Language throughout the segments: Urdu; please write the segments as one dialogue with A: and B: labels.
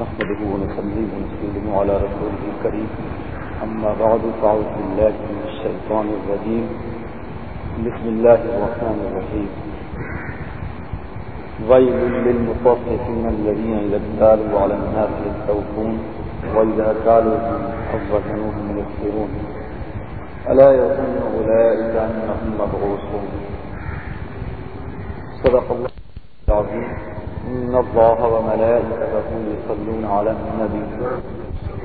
A: نحمده ونصلي ونسلم على رسوله الكريم. أما بعد، فأعوذ بالله من الشيطان الرجيم. بسم الله الرحمن الرحيم. ويل للمطففين الذين إذا اكتالوا على الناس يستوفون وإذا كالوا أو وزنوهم يخسرون ألا يظن أولئك أنهم مبعوثون. صدق الله العظيم. إن الله وملائكته يصلون على النبي.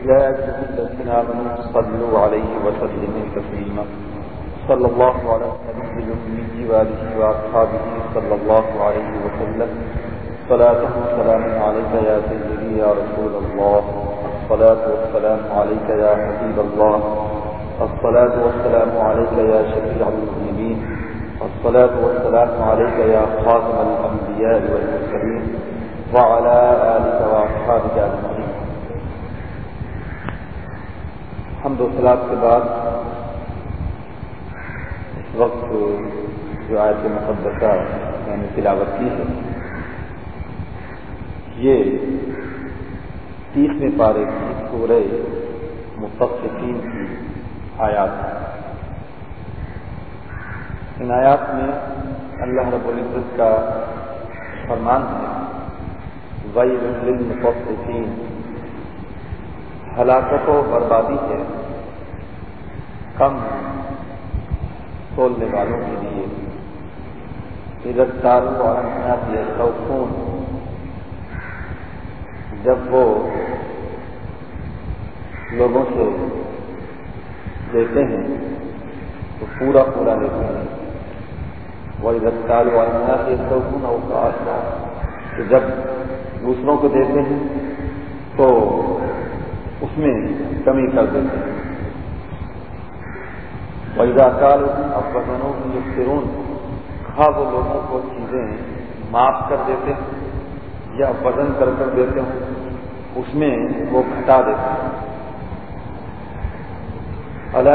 A: يا أيها الذين آمنوا صلوا عليه وسلموا تسليما. صلى الله على النبي الأمي وآله وأصحابه صلى الله عليه وسلم. صلاة وسلام عليك يا سيدي يا رسول الله. الصلاة والسلام عليك يا حبيب الله. الصلاة والسلام عليك يا شفيع المذنبين الصلاة والسلام عليك يا خاتم الأنبياء والمرسلين وعلى آلك وأصحابك أجمعين. حمد و سلاد کے بعد اس وقت جو آیت مقدسہ میں نے تلاوت کی ہے، یہ تیسویں پارے کی سورہ متفقین کی آیات ہے۔ ان آیات میں اللہ رب العزت کا فرمان ہے. وئی للمطففین ہلاکت و بربادی ہے. کم تولنے والوں کے لیے. ادھر اور سوخون جب وہ لوگوں سے لیتے ہیں تو پورا پورا لیتے ہیں. وہ ادھر والا کے اوقات کہ جب دوسروں کو دیتے ہیں تو اس میں کمی کر دیتے ہیں۔ ویزا کال اب وزنوں کی فرون کھا وہ لوگوں کو چیزیں معاف کر دیتے ہیں یا وزن کر کر دیتے ہیں، اس میں وہ گھٹا دیتے ہیں۔ اللہ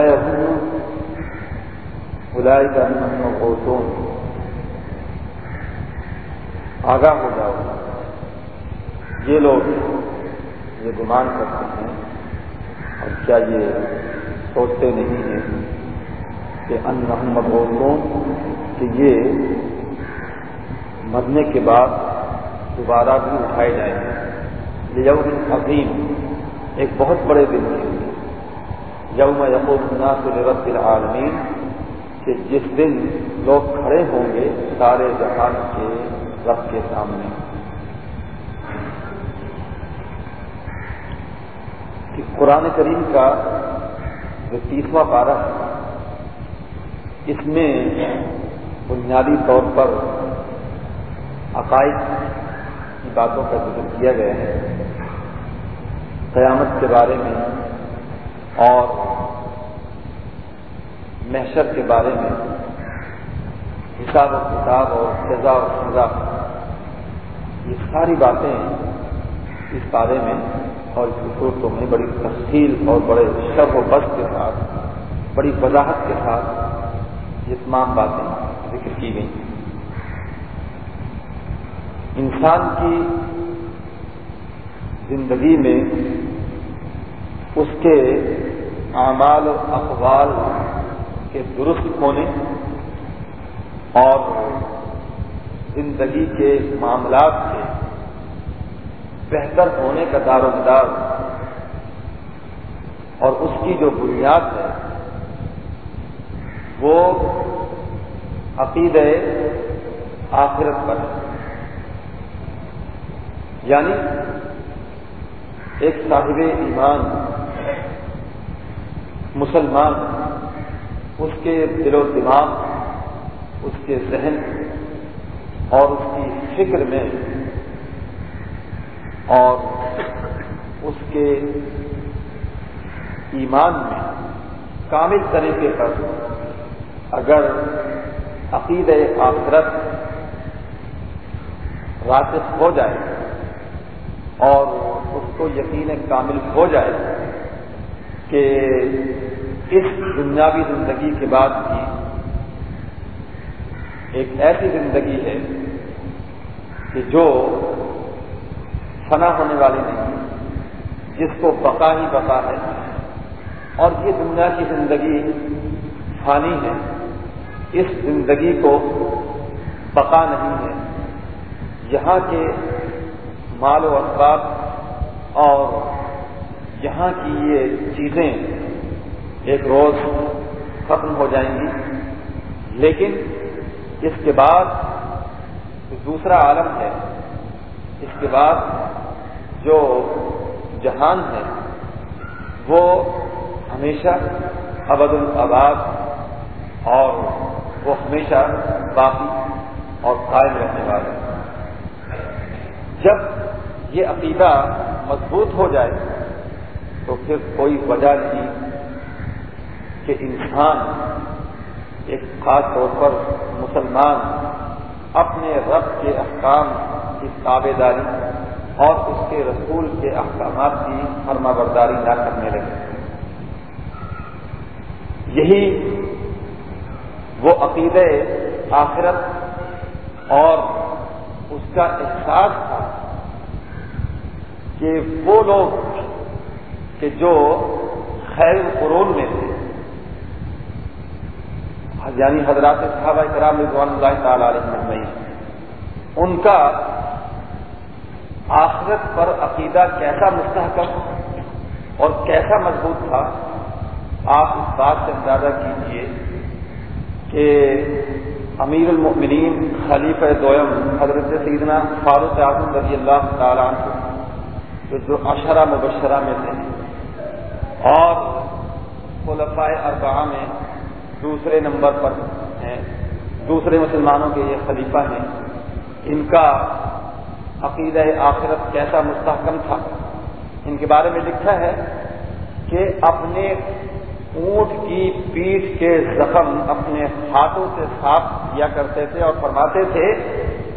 A: بلائی کا کو آگاہ ہو جاؤ۔ یہ لوگ یہ گمان کرتے ہیں اور کیا یہ سوچتے نہیں ہیں کہ ان محمد کہ یہ مرنے کے بعد دوبارہ بھی اٹھائے جائیں گے۔ یہ یوم عظیم ایک بہت بڑے دن کے لیے یوم یقوب ناصر رب العالمین کہ جس دن لوگ کھڑے ہوں گے سارے جہان کے رب کے سامنے۔ کہ قرآن کریم کا جو تیسواں پارہ ہے، اس میں بنیادی طور پر عقائد کی باتوں کا ذکر کیا گیا ہے۔ قیامت کے بارے میں اور محشر کے بارے میں حساب و کتاب اور سزا و سزا۔ یہ ساری باتیں اس بارے میں اور اس صورتوں میں بڑی تفصیل اور بڑے شب و بس کے ساتھ، بڑی وضاحت کے ساتھ یہ تمام باتیں ذکر کی گئی انسان کی زندگی میں اس کے اعمال و اقوال کے درست ہونے اور زندگی کے معاملات کے بہتر ہونے کا دار و مدار اور اس کی جو بنیاد ہے، وہ عقید آخرت پر ہے۔ یعنی ایک صاحب ایمان مسلمان، اس کے دل و دماغ، اس کے ذہن اور اس کی فکر میں اور اس کے ایمان میں کامل طریقے پر اگر عقید آخرت راسف ہو جائے اور اس کو یقین کامل ہو جائے کہ اس دنیاوی زندگی کے بعد کی ایک ایسی زندگی ہے کہ جو فنا ہونے والی نہیں، جس کو بقا ہی بقا ہے۔ اور یہ دنیا کی زندگی فانی ہے۔ اس زندگی کو بقا نہیں ہے۔ یہاں کے مال و اسباب اور یہاں کی یہ چیزیں ایک روز ختم ہو جائیں گی۔ لیکن اس کے بعد دوسرا عالم ہے۔ اس کے بعد جو جہان ہے، وہ ہمیشہ ابد الآباد اور وہ ہمیشہ باقی اور قائم رہنے والے۔ جب یہ عقیدہ مضبوط ہو جائے، تو پھر کوئی وجہ نہیں کہ انسان ایک خاص طور پر مسلمان اپنے رب کے احکام کی تابے داری اور اس کے رسول کے احکامات کی فرما برداری نہ کرنے لگے۔ یہی وہ عقید آخرت اور اس کا احساس تھا کہ وہ لوگ کہ جو خیر قرون میں تھے یعنی حضرات صحابہ کرام رضوان اللہ تعالی علیہ نہیں ان کا آخرت پر عقیدہ کیسا مستحکم اور کیسا مضبوط تھا، آپ اس بات سے اندازہ کیجیے کہ امیر المؤمنین خلیف دویم حضرت سیدنا فاروق اعظم رضی اللہ تعالیٰ عنہ، جو اشرہ مبشرہ میں تھے، اور خلفاء اربعہ میں دوسرے نمبر پر ہیں۔ دوسرے مسلمانوں کے یہ خلیفہ ہیں۔ ان کا عقیدہ آخرت کیسا مستحکم تھا؟ ان کے بارے میں لکھا ہے کہ اپنے اونٹ کی پیٹھ کے زخم اپنے ہاتھوں سے صاف کیا کرتے تھے اور فرماتے تھے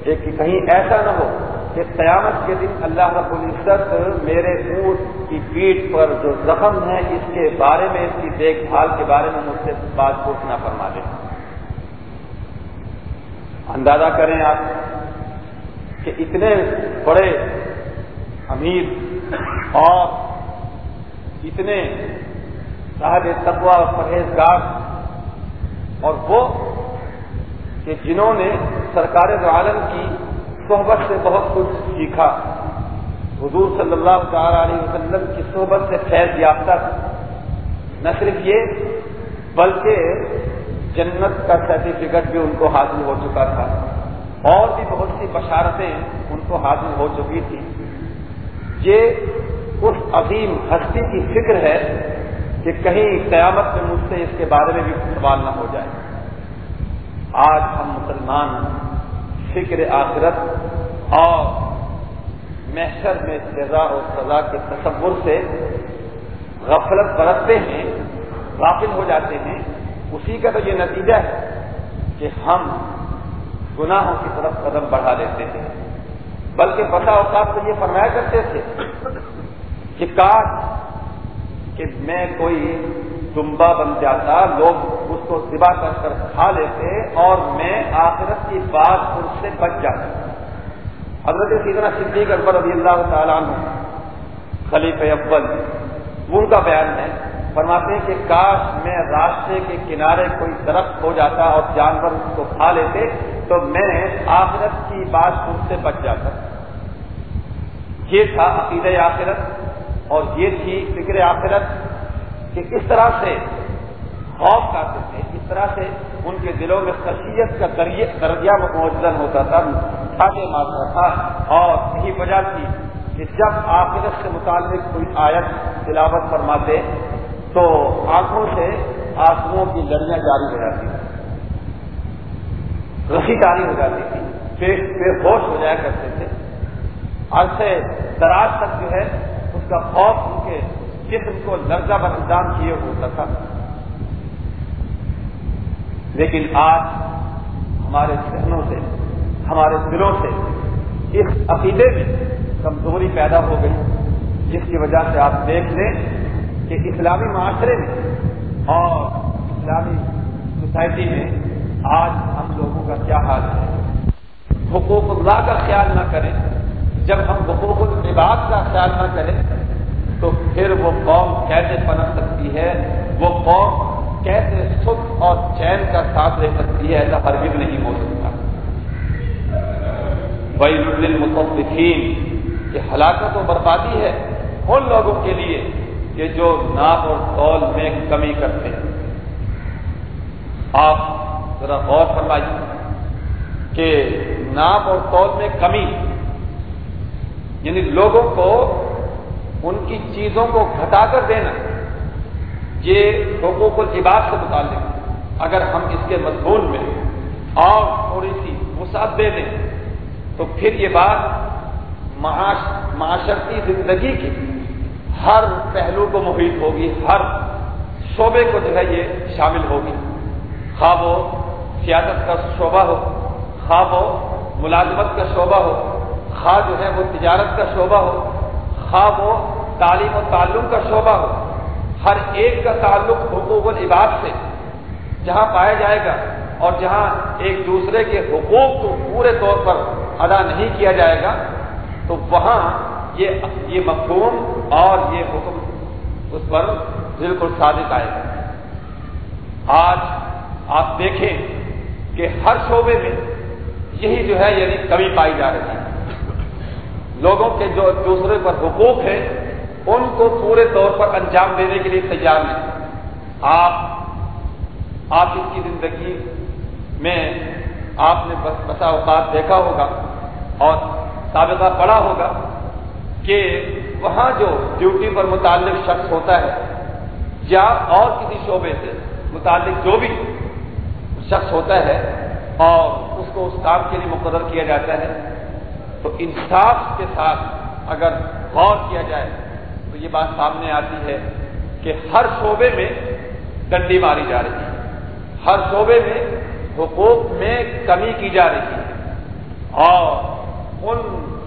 A: کہ کہیں ایسا نہ ہو کہ قیامت کے دن اللہ رب العزت میرے اونٹ کی پیٹھ پر جو زخم ہے، اس کے بارے میں، اس کی دیکھ بھال کے بارے میں مجھ سے بات پوچھنا فرما دیں اندازہ کریں آپ کہ اتنے بڑے امیر اور اتنے صاحب تقوا اور پرہیزگار اور وہ کہ جنہوں نے سرکار عالم کی صحبت سے بہت کچھ سیکھا۔ حضور صلی اللہ تعالی علیہ وسلم کی صحبت سے فیض یافتہ نہ صرف یہ، بلکہ جنت کا سرٹیفکیٹ بھی ان کو حاصل ہو چکا تھا۔ اور بھی بہت سی بشارتیں ان کو حاصل ہو چکی تھی یہ اس عظیم ہستی کی فکر ہے کہ کہیں قیامت میں مجھ سے اس کے بارے میں بھی سوال نہ ہو جائے۔ آج ہم مسلمان فکر آخرت اور محشر میں سزا اور سزا کے تصور سے غفلت برتتے ہیں، غافل ہو جاتے ہیں۔ اسی کا تو یہ نتیجہ ہے کہ ہم گناہوں کی طرف قدم بڑھا لیتے ہیں۔ بلکہ بسا اوقات تو یہ فرمایا کرتے تھے کہ کاش کہ میں کوئی دمبا بن جاتا، لوگ اس کو سبا کر کر کھا لیتے اور میں آخرت کی بات اس سے بچ جاتا۔ حضرت سیدنا صدیق اکبر رضی اللہ تعالیٰ عنہ خلیف اول ان کا بیان ہے، فرماتے ہیں کہ کاش میں راستے کے کنارے کوئی درخت ہو جاتا اور جانور اس کو کھا لیتے، تو میں آخرت کی بات اس سے بچ جاتا۔ یہ تھا عقید آخرت اور یہ تھی فکر آخرت۔ کہ کس طرح سے خوف کرتے تھے کس طرح سے ان کے دلوں میں خصیت کا درجہ موجودن ہوتا تھا مارتا تھا۔ اور یہی وجہ تھی کہ جب آخرت سے متعلق کوئی آیت تلاوت فرماتے، تو آنکھوں سے آنکھوں کی لڑیاں جاری ہو جاتی تھی رسی جاری ہو جاتی تھی پیٹ پہ ہوش ہو جایا کرتے تھے۔ عرصے دراز تک جو ہے، اس کا خوف ان کے جسم کو لرزہ بر کیے ہوتا تھا۔ لیکن آج ہمارے ذہنوں سے، ہمارے دلوں سے اس عقیدے میں کمزوری پیدا ہو گئی، جس کی وجہ سے آپ دیکھ لیں کہ اسلامی معاشرے میں اور اسلامی سوسائٹی میں آج ہم لوگوں کا کیا حال ہے۔ حقوق اللہ کا خیال نہ کریں۔ جب ہم حقوق العباد کا خیال نہ کریں تو پھر
B: وہ قوم کیسے پنپ سکتی ہے؟ وہ قوم کیسے سکھ اور چین کا ساتھ رہ سکتی ہے ایسا ہرگز نہیں ہو سکتا۔ بھائی متفقین یہ ہلاکت و بربادی ہے ان لوگوں کے لیے کہ جو ناپ اور تول میں کمی کرتے ہیں۔ آپ ذرا غور فرمائیے کہ ناپ اور تول میں کمی یعنی لوگوں کو ان کی چیزوں کو گھٹا کر دینا، یہ حقوق العباد سے متعلق۔ اگر ہم اس کے مضمون میں اور تھوڑی سی وسعت دے دیں تو پھر یہ بات معاش، معاشرتی زندگی کی ہر پہلو کو محیط ہوگی، ہر شعبے کو جو ہے یہ شامل ہوگی۔ خواب وہ سیاست کا شعبہ ہو، خواب وہ ملازمت کا شعبہ ہو، خواہ جو ہے وہ تجارت کا شعبہ ہو خواب وہ تعلیم و تعلق کا شعبہ ہو، ہر ایک کا تعلق حقوق العباد سے، جہاں پایا جائے گا اور جہاں ایک دوسرے کے حقوق کو پورے طور پر ادا نہیں کیا جائے گا، تو وہاں یہ یہ مفہوم اور یہ حکم اس پر بالکل صادق آئے گا۔ آج آپ دیکھیں کہ ہر شعبے میں یہی جو ہے یعنی کمی پائی جا رہی ہے۔ لوگوں کے جو دوسرے پر حقوق ہیں، ان کو پورے طور پر انجام دینے کے لیے تیار نہیں آپ آپ اس کی زندگی میں آپ نے بس بسا اوقات دیکھا ہوگا اور سابقہ پڑا ہوگا کہ وہاں جو ڈیوٹی پر متعلق شخص ہوتا ہے، یا اور کسی شعبے سے متعلق جو بھی شخص ہوتا ہے اور اس کو اس کام کے لیے مقرر کیا جاتا ہے تو انصاف کے ساتھ اگر غور کیا جائے تو یہ بات سامنے آتی ہے کہ ہر شعبے میں ڈنڈی ماری جا رہی ہے۔ ہر شعبے میں حقوق میں کمی کی جا رہی ہے۔ اور ان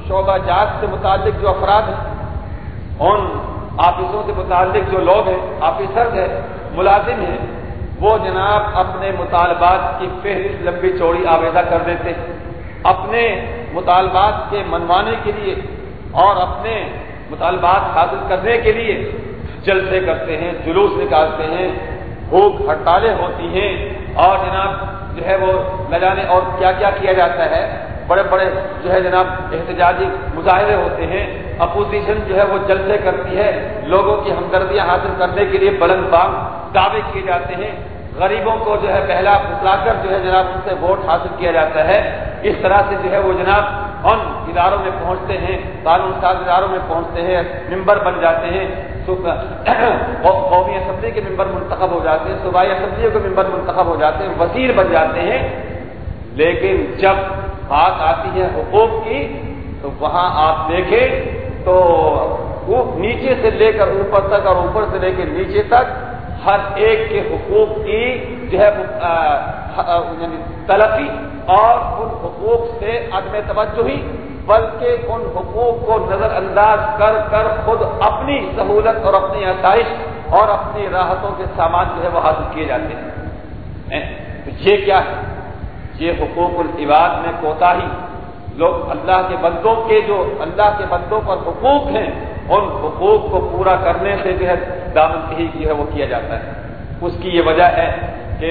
B: شعبہ جات سے متعلق جو افراد ہیں، ان آفسوں سے متعلق جو لوگ ہیں، آفیسر ہیں، ملازم ہیں، وہ جناب اپنے مطالبات کی فہرست لمبی چوڑی آویدہ کر دیتے ہیں اپنے مطالبات کے منوانے کے لیے اور اپنے مطالبات حاصل کرنے کے لیے جلسے کرتے ہیں، جلوس نکالتے ہیں، بھوک ہڑتالیں ہوتی ہیں اور جناب جو ہے وہ نہ جانے اور کیا کیا کیا جاتا ہے۔ بڑے بڑے جو ہے جناب احتجاجی مظاہرے ہوتے ہیں۔ اپوزیشن جو ہے وہ جلسے کرتی ہے۔ لوگوں کی ہمدردیاں حاصل کرنے کے لیے بلند بانگ دعوے کیے جاتے ہیں۔ غریبوں کو جو ہے پہلا پھسلا کر جو ہے جناب ان سے ووٹ حاصل کیا جاتا ہے۔ اس طرح سے جو ہے وہ جناب ان اداروں میں پہنچتے ہیں، قانون ساز اداروں میں پہنچتے ہیں، ممبر بن جاتے ہیں قومی اسمبلی کے ممبر منتخب ہو جاتے ہیں، صوبائی اسمبلیوں کے ممبر منتخب ہو جاتے ہیں، وزیر بن جاتے ہیں۔ لیکن جب بات آتی ہے حقوق کی، تو وہاں آپ دیکھیں تو وہ نیچے سے لے کر اوپر تک اور اوپر سے لے کے نیچے تک ہر ایک کے حقوق کی جو ہے یعنی تلقی اور ان حقوق سے عدم توجہ بلکہ ان حقوق کو نظر انداز کر کر خود اپنی سہولت اور اپنی آسائش اور اپنی راحتوں کے سامان جو ہے وہ حاصل کیے جاتے ہیں۔ تو یہ کیا ہے؟ یہ حقوق العباد میں کوتا ہی لوگ اللہ کے بندوں کے جو، اللہ کے بندوں پر حقوق ہیں ان حقوق کو پورا کرنے سے جو ہے دامن کہی جو ہے وہ کیا جاتا ہے۔ اس کی یہ وجہ ہے کہ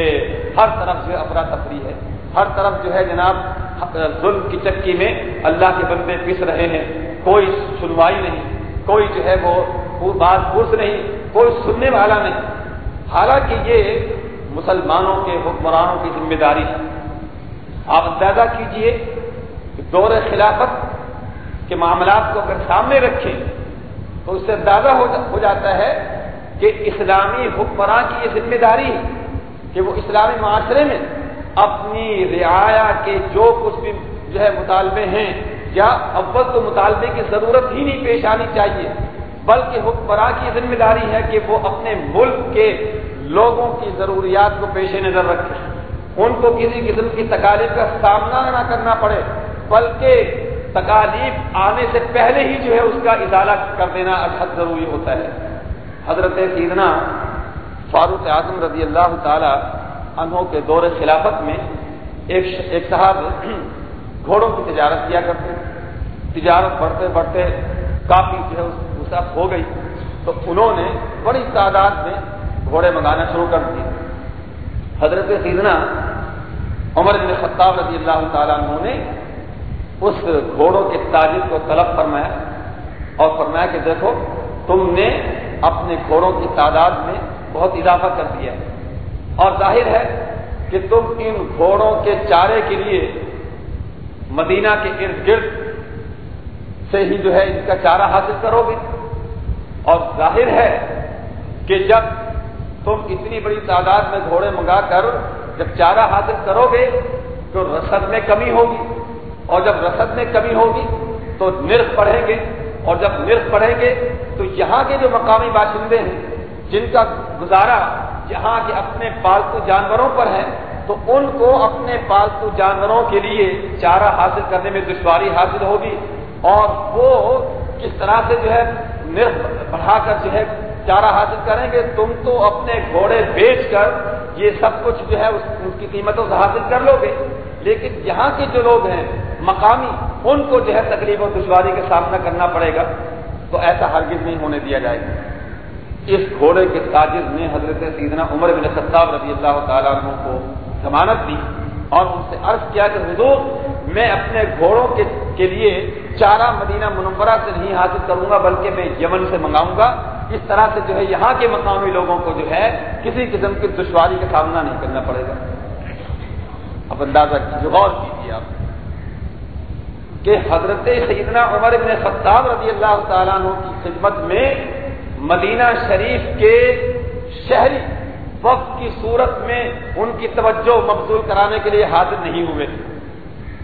B: ہر طرف جو ہے افراتفری ہے۔ ہر طرف جو ہے جناب، ظلم کی چکی میں اللہ کے بندے پس رہے ہیں۔ کوئی سنوائی نہیں، کوئی جو ہے وہ بات پرس نہیں، کوئی سننے والا نہیں۔ حالانکہ یہ مسلمانوں کے حکمرانوں کی ذمہ داری ہے۔ آپ اندازہ کیجیے کہ دور خلافت کے معاملات کو اگر سامنے رکھیں تو اس سے اندازہ ہو جاتا ہے کہ اسلامی حکمراں کی یہ ذمہ داری ہے کہ وہ اسلامی معاشرے میں اپنی رعایا کے جو کچھ بھی جو ہے مطالبے ہیں یا اول تو مطالبے کی ضرورت ہی نہیں پیش آنی چاہیے، بلکہ حکمراں کی ذمہ داری ہے کہ وہ اپنے ملک کے لوگوں کی ضروریات کو پیش نظر رکھیں ان کو کسی قسم کی تکالیف کا سامنا نہ کرنا پڑے، بلکہ تکالیف آنے سے پہلے ہی جو ہے اس کا ازالہ کر دینا حد ضروری ہوتا ہے۔ حضرت سیدنا فاروق اعظم رضی اللہ تعالی انہوں کے دور خلافت میں ایک ایک صاحب گھوڑوں کی تجارت کیا کرتے تجارت بڑھتے بڑھتے کافی جو ہے اس ہو گئی۔ تو انہوں نے بڑی تعداد میں گھوڑے منگانا شروع کر دیے۔ حضرت سیدنا عمر بن خطاب رضی اللہ تعالیٰ عنہ نے اس گھوڑوں کے تاجر کو طلب فرمایا اور فرمایا کہ دیکھو، تم نے اپنے گھوڑوں کی تعداد میں بہت اضافہ کر دیا۔ ہے اور ظاہر ہے کہ تم ان گھوڑوں کے چارے کے لیے مدینہ کے ارد گرد سے ہی جو ہے اس کا چارہ حاصل کرو گے۔ اور ظاہر ہے کہ جب تم اتنی بڑی تعداد میں گھوڑے منگا کر جب چارہ حاصل کرو گے تو رسد میں کمی ہوگی۔ اور جب رسد میں کمی ہوگی تو نرخ بڑھیں گے اور جب نرخ بڑھیں گے تو یہاں کے جو مقامی باشندے ہیں، جن کا گزارا یہاں کے اپنے پالتو جانوروں پر ہے، تو ان کو اپنے پالتو جانوروں کے لیے چارہ حاصل کرنے میں دشواری حاصل ہوگی اور وہ کس طرح سے جو ہے نرخ بڑھا کر جو ہے چارہ حاصل کریں گے، تم تو اپنے گھوڑے بیچ کر یہ سب کچھ جو ہے اس کی قیمتوں سے حاصل کر لو گے۔ لیکن یہاں کے جو لوگ ہیں مقامی، ان کو جو ہے تکلیف اور دشواری کا سامنا کرنا پڑے گا، تو ایسا ہرگز نہیں ہونے دیا جائے گا۔ اس گھوڑے کے تاجر نے حضرت سیدنا عمر بن خطاب رضی اللہ تعالیٰ عنہ کو ضمانت دی اور ان سے عرض کیا کہ حضور، میں اپنے گھوڑوں کے کے لیے چارہ مدینہ منورہ سے نہیں حاصل کروں گا، بلکہ میں یمن سے منگاؤں گا۔ اس طرح سے جو ہے یہاں کے مقامی لوگوں کو جو ہے کسی قسم کی دشواری کا سامنا نہیں کرنا پڑے گا۔ اب اندازہ کیجیے، غور کیجیے آپ۔ کہ حضرت سیدنا عمر بن خطاب رضی اللہ تعالیٰ عنہ کی خدمت میں مدینہ شریف کے شہری وقت کی صورت میں ان کی توجہ مبزول کرانے کے لیے حاضر نہیں ہوئے۔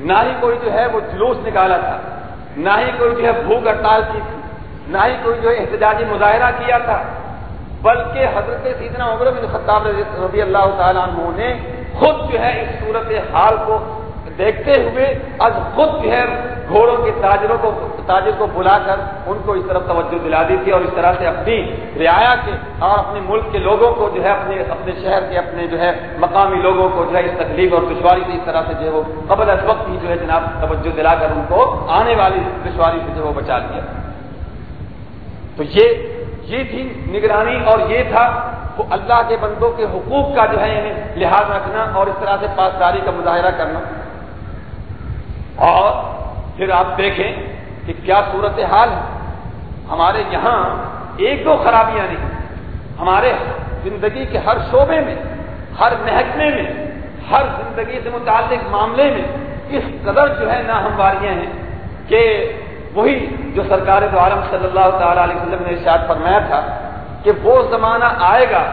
B: نہ ہی کوئی جو ہے وہ جلوس نکالا تھا، نہ ہی کوئی جو ہے بھوک ہڑتال کی تھی، نہ ہی کوئی جو ہے احتجاجی مظاہرہ کیا تھا، بلکہ حضرت سیدنا عمر بن خطاب رضی اللہ تعالیٰ عنہ نے خود جو ہے اس صورت حال کو دیکھتے ہوئے آج خود جو ہے گھوڑوں کے تاجروں کو تاجر کو بلا کر ان کو اس طرف توجہ دلا دی تھی اور اس طرح سے اپنی رعایا کے اور اپنے ملک کے لوگوں کو جو ہے اپنے اپنے شہر کے اپنے جو ہے مقامی لوگوں کو جو ہے اس تکلیف اور دشواری سے اس طرح سے جو ہے وہ قبل اس وقت ہی جو ہے جناب توجہ دلا کر ان کو آنے والی دشواری سے جو ہے وہ بچا دیا تو یہ یہ تھی نگرانی اور یہ تھا وہ اللہ کے بندوں کے حقوق کا جو ہے یعنی لحاظ رکھنا اور اس طرح سے پاسداری کا مظاہرہ کرنا۔ اور پھر آپ دیکھیں کہ کیا صورت حال ہے۔ ہمارے یہاں ایک دو خرابیاں نہیں، ہمارے زندگی کے ہر شعبے میں، ہر محکمے میں، ہر زندگی سے متعلق معاملے میں اس قدر جو ہے ناہمواریاں ہیں کہ وہی جو سرکار دو عالم صلی اللہ تعالی علیہ وسلم نے ارشاد فرمایا تھا کہ وہ زمانہ آئے گا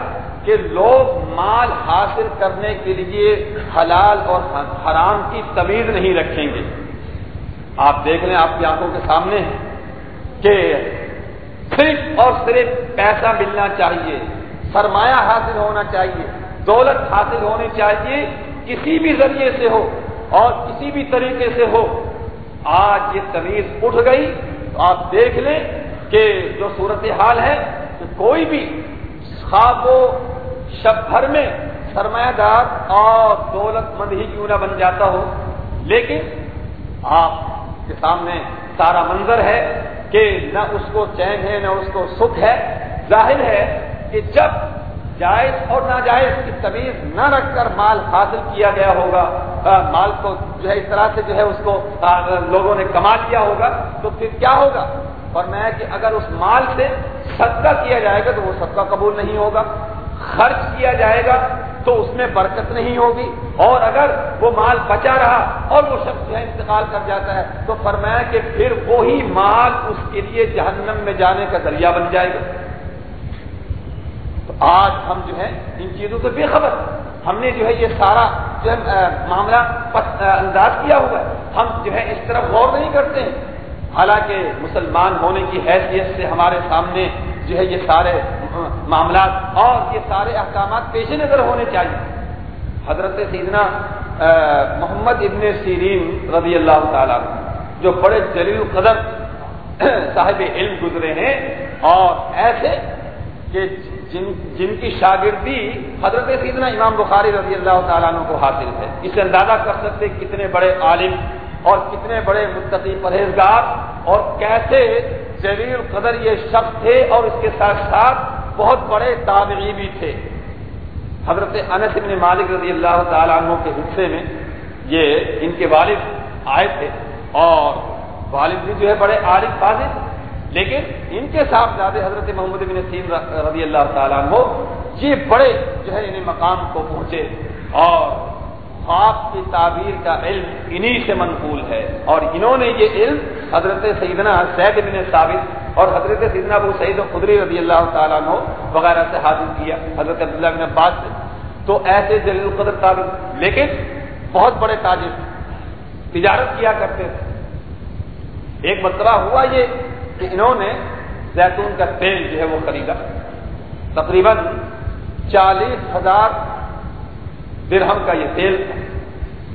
B: کہ لوگ مال حاصل کرنے کے لیے حلال اور حرام کی تمیز نہیں رکھیں گے۔ آپ دیکھ لیں آپ کی آنکھوں کے سامنے کہ صرف اور صرف پیسہ ملنا چاہیے، سرمایہ حاصل ہونا چاہیے، دولت حاصل ہونی چاہیے، کسی بھی ذریعے سے ہو اور کسی بھی طریقے سے ہو۔ آج یہ تمیز اٹھ گئی تو آپ دیکھ لیں کہ جو صورت حال ہے کہ کوئی بھی خواب و شب بھر میں سرمایہ دار اور دولت مند ہی کیوں نہ بن جاتا ہو؟ لیکن آپ کے سامنے سارا منظر ہے کہ نہ اس کو چین ہے، نہ اس کو سکھ ہے۔ ظاہر ہے کہ جب جائز اور ناجائز کی تمیز نہ رکھ کر مال حاصل کیا گیا ہوگا مال کو جو ہے اس طرح سے جو ہے اس کو لوگوں نے کما لیا ہوگا، تو پھر کیا ہوگا؟ اور میں کہ اگر اس مال سے صدقہ کیا جائے گا تو وہ صدقہ قبول نہیں ہوگا۔ خرچ کیا جائے گا تو اس میں برکت نہیں ہوگی۔ اور اگر وہ مال بچا رہا اور وہ شخص جو ہے انتقال کر جاتا ہے تو فرمایا کہ پھر وہی مال اس کے لیے جہنم میں جانے کا ذریعہ بن جائے گا۔ تو آج ہم جو ہے ان چیزوں سے بے خبر ہم نے جو ہے یہ سارا جو ہے معاملہ انداز کیا ہوا ہے۔ ہم جو ہے اس طرف غور نہیں کرتے ہیں۔ حالانکہ مسلمان ہونے کی حیثیت سے ہمارے سامنے جو ہے یہ سارے ہاں، معاملات اور یہ سارے احکامات پیش نظر ہونے چاہیے۔ حضرت سیدنا محمد ابن سیرین رضی اللہ تعالیٰ جو بڑے جلیل قدر صاحب علم گزرے ہیں، اور ایسے کہ جن جن کی شاگردی حضرت سیدنا امام بخاری رضی اللہ تعالیٰ عنہ کو حاصل ہے۔ اسے اندازہ کر سکتے کتنے بڑے عالم اور کتنے بڑے متقی پرہیزگار اور کیسے جلیل قدر یہ شخص تھے اور اس کے ساتھ ساتھ بہت بڑے تابعی بھی تھے۔ حضرت انس بن مالک رضی اللہ تعالیٰ عنہ کے حصے میں یہ ان کے والد آئے تھے اور والد بھی جو ہے بڑے عارف فاضل لیکن ان کے ساتھ زیادہ حضرت محمد بن سیم رضی اللہ تعالیٰ عنہ یہ بڑے جو ہے انہیں مقام کو پہنچے اور خواب کی تعبیر کا علم انہی سے منقول ہے۔ اور انہوں نے یہ علم حضرت سیدنا سید بن ثابت اور حضرت سیدنا ابو سعید خدری رضی اللہ تعالیٰ عنہ وغیرہ سے حاصل کیا، حضرت عبداللہ بن عباس سے۔ تو ایسے جلیل القدر تعبیر لیکن بہت بڑے تاجر تجارت کیا کرتے تھے۔ ایک مرتبہ ہوا یہ کہ انہوں نے زیتون کا تیل جو ہے وہ خریدا، تقریباً چالیس ہزار درہم کا یہ تیل تھا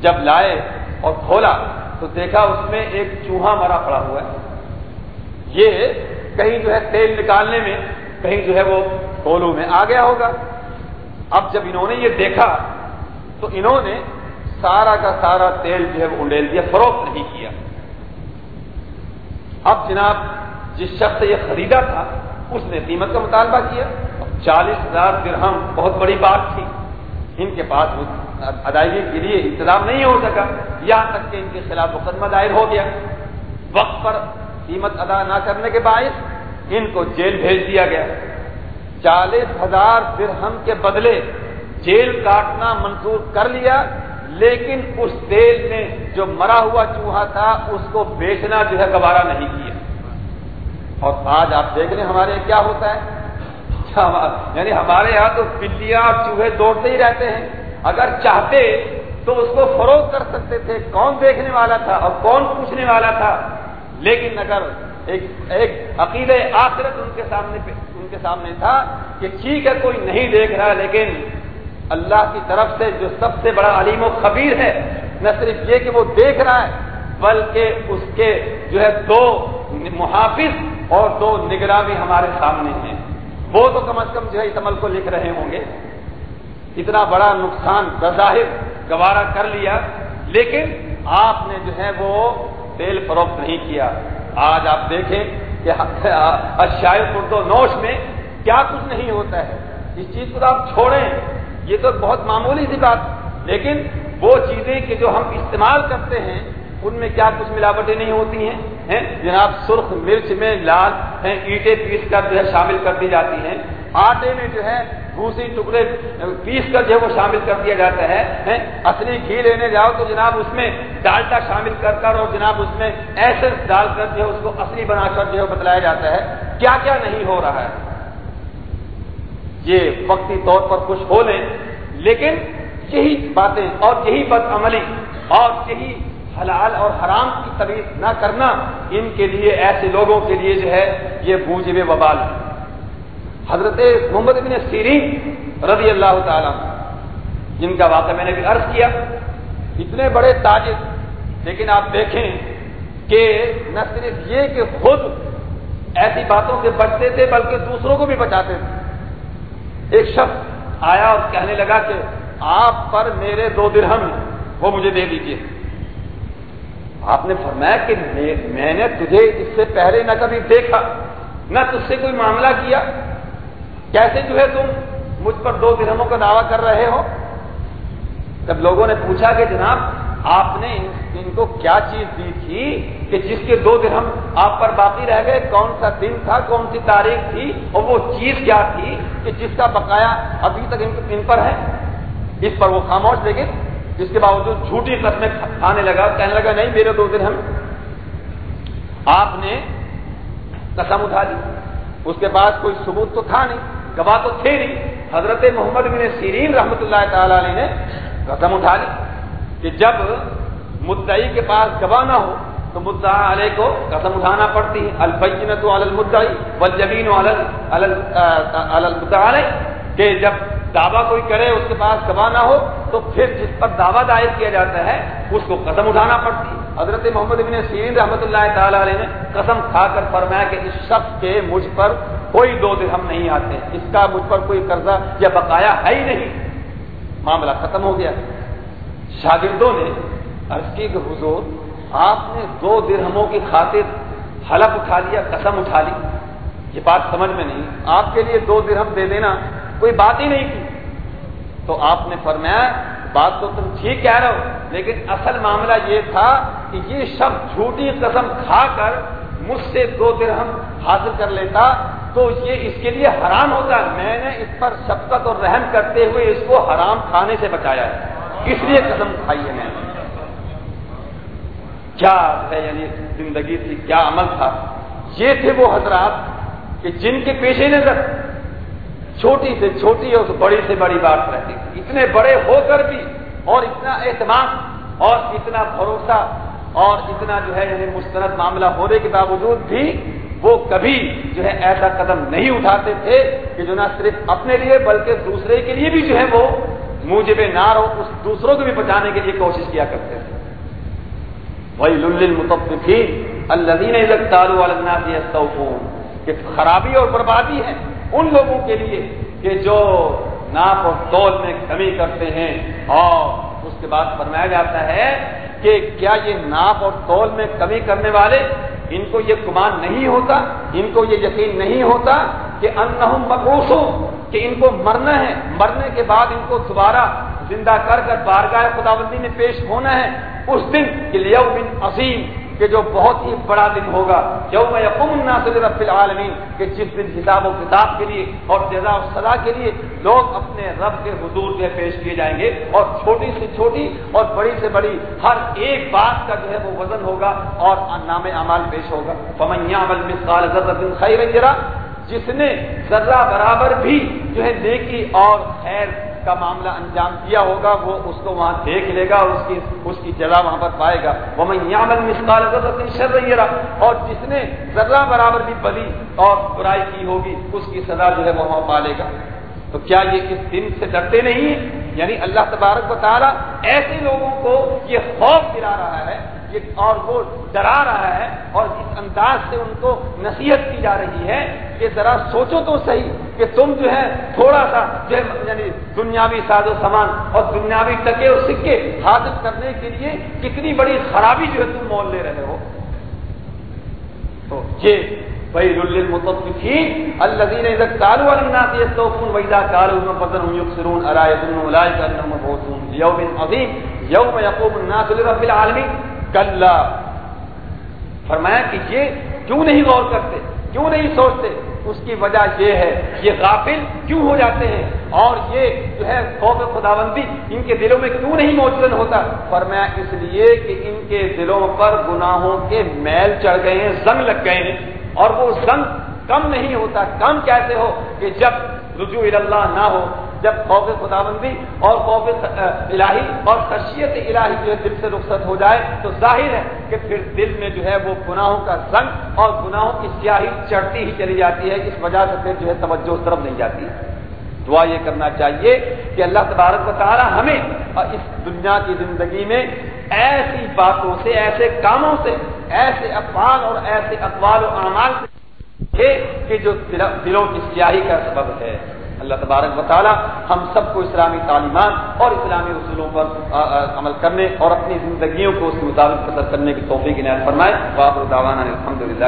B: جب لائے اور کھولا تو دیکھا اس میں ایک چوہا مرا پڑا ہوا ہے۔ یہ کہیں جو ہے تیل نکالنے میں، کہیں جو ہے وہ کولو میں آ گیا ہوگا۔ اب جب انہوں نے یہ دیکھا تو انہوں نے سارا کا سارا تیل جو ہے وہ انڈیل دیا، فروخت نہیں کیا۔ اب جناب، جس شخص سے یہ خریدا تھا، اس نے قیمت کا مطالبہ کیا۔ چالیس ہزار درہم، بہت بڑی بات تھی۔ ان کے پاس ادائیگی کے لیے انتظام نہیں ہو سکا، یہاں تک کہ ان کے خلاف مقدمہ دائر ہو گیا۔ وقت پر قیمت ادا نہ کرنے کے باعث ان کو جیل بھیج دیا گیا۔ چالیس ہزار درہم کے بدلے جیل کاٹنا منظور کر لیا، لیکن اس تیل میں جو مرا ہوا چوہا تھا، اس کو بیچنا جو ہے گوارا نہیں کیا۔ اور آج آپ دیکھ لیں ہمارے کیا ہوتا ہے۔ اچھا یعنی ہمارے یہاں تو بلیاں اور چوہے دوڑتے ہی رہتے ہیں۔ اگر چاہتے تو اس کو فروغ کر سکتے تھے۔ کون دیکھنے والا تھا اور کون پوچھنے والا تھا؟ لیکن اگر ایک ایک عقید آخرت ان کے سامنے ان کے سامنے تھا کہ ٹھیک ہے، کوئی نہیں دیکھ رہا، لیکن اللہ کی طرف سے جو سب سے بڑا علیم و خبیر ہے، نہ صرف یہ کہ وہ دیکھ رہا ہے، بلکہ اس کے جو ہے دو محافظ اور دو نگراں بھی ہمارے سامنے ہیں۔ وہ تو کم از کم جو ہے اس عمل کو لکھ رہے ہوں گے۔ اتنا بڑا نقصان بظاہر گوارا کر لیا، لیکن آپ نے جو ہے وہ تیل فروخت نہیں کیا۔ آج آپ دیکھیں کہ اشائے و نوش میں کیا کچھ نہیں ہوتا ہے۔ اس چیز کو آپ چھوڑیں۔ یہ تو بہت معمولی سی بات۔ لیکن وہ چیزیں کہ جو ہم استعمال کرتے ہیں، ان میں کیا کچھ ملاوٹیں نہیں ہوتی ہیں؟ ہیں، جناب سرخ مرچ میں لال ہیں، اینٹیں پیس کر جو ہے شامل کر دی جاتی ہیں۔ آٹے میں جو ہے بھوسی ٹکڑے پیس کر جو ہے وہ شامل کر دیا جاتا ہے اصلی گھی لینے جاؤ تو جناب اس میں ڈالٹا شامل کر کر اور جناب اس میں ایسنس ڈال کر جو ہے اس کو اصلی بنا کر جو ہے بتلایا جاتا ہے۔ کیا کیا نہیں ہو رہا ہے؟ یہ وقتی طور پر کچھ ہو لیں، لیکن یہی باتیں اور یہی بد عملی اور یہی حلال اور حرام کی تمیز نہ کرنا ان کے لیے، ایسے لوگوں کے لیے جو ہے، یہ بوجھ وبال حضرت محمد بن سیرین رضی اللہ تعالی جن کا واقعہ میں نے بھی عرض کیا، اتنے بڑے تاجر، لیکن آپ دیکھیں کہ نہ صرف یہ کہ خود ایسی باتوں سے بچتے تھے، بلکہ دوسروں کو بھی بچاتے تھے۔ ایک شخص آیا اور کہنے لگا کہ آپ پر میرے دو درہم وہ مجھے دے دیجیے آپ نے فرمایا کہ میں نے تجھے اس سے پہلے نہ کبھی دیکھا، نہ تجھ سے کوئی معاملہ کیا۔ کیسے جو ہے تم مجھ پر دو درہموں کا دعویٰ کر رہے ہو؟ جب لوگوں نے پوچھا کہ جناب، آپ نے ان کو کیا چیز دی تھی کہ جس کے دو درہم آپ پر باقی رہ گئے؟ کون سا دن تھا، کون سی تاریخ تھی اور وہ چیز کیا تھی کہ جس کا بقایا ابھی تک ان پر ہے؟ اس پر وہ خاموش لیکن جس کے باوجود جھوٹی قسمیں کھانے لگا کہنے لگا، نہیں میرے دو دن ہم آپ نے قسم اٹھا لی اس کے بعد کوئی ثبوت تو تھا نہیں، گواہ تو تھے نہیں۔ حضرت محمد بن سیرین رحمت اللہ تعالی علیہ نے قسم اٹھا لی کہ جب مدعی کے پاس گواہ نہ ہو تو مدعا علیہ کو قسم اٹھانا پڑتی ہے۔ البینت المدعی والجبین علی کہ جب دعویٰ کوئی کرے، اس کے پاس گواہ نہ ہو تو پھر جس پر دعویٰ دائر کیا جاتا ہے، اس کو قدم اٹھانا پڑتی ہے۔ حضرت محمد بن سین رحمۃ اللہ تعالی علیہ نے قسم کھا کر فرمایا کہ اس شخص کے مجھ پر کوئی دو درہم نہیں آتے۔ اس کا مجھ پر کوئی قرضہ یا بقایا ہے ہی نہیں۔ معاملہ ختم ہو گیا۔ شاگردوں نے عرض کی کہ حضور، آپ نے دو درہموں کی خاطر حلف اٹھا لیا، قسم اٹھا لی۔ یہ بات سمجھ میں نہیں۔ آپ کے لیے دو درہم دے دینا کوئی بات ہی نہیں کی تو آپ نے فرمایا، بات تو تم ٹھیک کہہ رہے ہو، لیکن اصل معاملہ یہ تھا کہ یہ شخص جھوٹی قسم کھا کر مجھ سے دو درہم حاصل کر لیتا، تو یہ اس کے لیے حرام ہوتا۔ میں نے اس پر شفقت اور رحم کرتے ہوئے اس کو حرام کھانے سے بچایا ہے۔ اس لیے قدم کھائی ہے میں نے۔ کیا ہے یعنی زندگی تھی کیا عمل تھا؟ یہ تھے وہ حضرات کہ جن کے پیش نظر چھوٹی سے چھوٹی اور بڑی سے بڑی بات رہتی تھی اتنے بڑے ہو کر بھی اور اتنا اعتماد اور اتنا بھروسہ اور اتنا جو ہے یعنی مستند معاملہ ہونے کے باوجود بھی وہ کبھی جو ہے ایسا قدم نہیں اٹھاتے تھے کہ جو نہ صرف اپنے لیے بلکہ دوسرے کے لیے بھی جو ہے وہ موجب نار ہو اس دوسروں کو بھی بچانے کے لیے کوشش کیا کرتے تھے۔ وہی لل متفقی اللہ کہ خرابی اور بربادی ہے۔ ان لوگوں کے لیے کہ جو ناپ اور تول میں کمی کرتے ہیں اور اس کے بعد فرمایا جاتا ہے کہ کیا یہ ناپ اور تول میں کمی کرنے والے ان کو یہ گمان نہیں ہوتا؟ ان کو یہ یقین نہیں ہوتا کہ ان مقروص کہ ان کو مرنا ہے۔ مرنے کے بعد ان کو دوبارہ زندہ کر کر بارگاہ خدا بندی میں پیش ہونا ہے۔ اس دن کے لیے عظیم کہ جو بہت ہی بڑا دن ہوگا، یوم یقوم الناس رب العالمین، کہ جس دن حساب و کتاب کے لیے اور جزا و سزا کے لیے لوگ اپنے رب کے حضور جو پیش کیے جائیں گے اور چھوٹی سے چھوٹی اور بڑی سے بڑی ہر ایک بات کا جو ہے وہ وزن ہوگا اور نام اعمال پیش ہوگا۔ فمن يعمل مثقال ذرة خيرا جس نے ذرہ برابر بھی جو ہے نیکی اور خیر کا معاملہ انجام دیا ہوگا، وہ اس کو وہاں دیکھ لے گا اور اس کی اس کی جگہ وہاں پر پائے گا۔ وہ میں مسکال شر رہی رہا اور جس نے ذرہ برابر بھی بدی اور برائی کی ہوگی، اس کی سزا جو ہے وہ وہاں پالے گا۔ تو کیا یہ اس دن سے ڈرتے نہیں؟ یعنی اللہ تبارک بتا رہا ایسے لوگوں کو یہ خوف دلا رہا ہے اور وہ ڈرا رہا ہے اور اس انداز سے ان کو نصیحت کی جا رہی ہے کہ ذرا سوچو تو صحیح۔ کہ تم جو ہے تھوڑا سا جو ہے یعنی دنیاوی ساز و سامان اور دنیاوی ٹکے اور سکے حاصل کرنے کے لیے کتنی بڑی خرابی جو ہے تم مول لے رہے ہو۔ تو یہ بھائی المطففین الذين اذا قالوا للناس يستوفون واذا قالوا لهم فضل يكسرون الا يظن اولئك انهم مبعوثون ليوم عظيم يوم يقوم الناس لرب العالمين۔ کل فرمایا کہ یہ کیوں نہیں غور کرتے؟ کیوں نہیں سوچتے؟ اس کی وجہ یہ ہے یہ غافل کیوں ہو جاتے ہیں؟ اور یہ جو ہے خوف خداوندی ان کے دلوں میں کیوں نہیں موجود ہوتا؟ فرمایا اس لیے کہ ان کے دلوں پر گناہوں کے میل چڑھ گئے ہیں، زنگ لگ گئے ہیں، اور وہ زنگ کم نہیں ہوتا۔ کم کیسے ہو کہ جب رجوع اللہ نہ ہو جب خوف خدا بندی اور خوف الہی اور خشیت الہی جو ہے دل سے رخصت ہو جائے تو ظاہر ہے کہ پھر دل میں جو ہے وہ گناہوں کا زنگ اور گناہوں کی سیاہی چڑھتی ہی چلی جاتی ہے، اس وجہ سے پھر جو ہے توجہ اس طرف نہیں جاتی۔ دعا یہ کرنا چاہیے کہ اللہ تبارک و تعالی ہمیں اس دنیا کی زندگی میں ایسی باتوں سے، ایسے کاموں سے، ایسے افعال اور ایسے اقوال و اعمال سے کہ جو دلوں کی سیاہی کا سبب ہے۔ اللہ تبارک و تعالی ہم سب کو اسلامی تعلیمات اور اسلامی اصولوں پر عمل کرنے اور اپنی زندگیوں کو اس کے مطابق قدر کرنے کی توفیق عنایت فرمائے۔ بابر الحمد للہ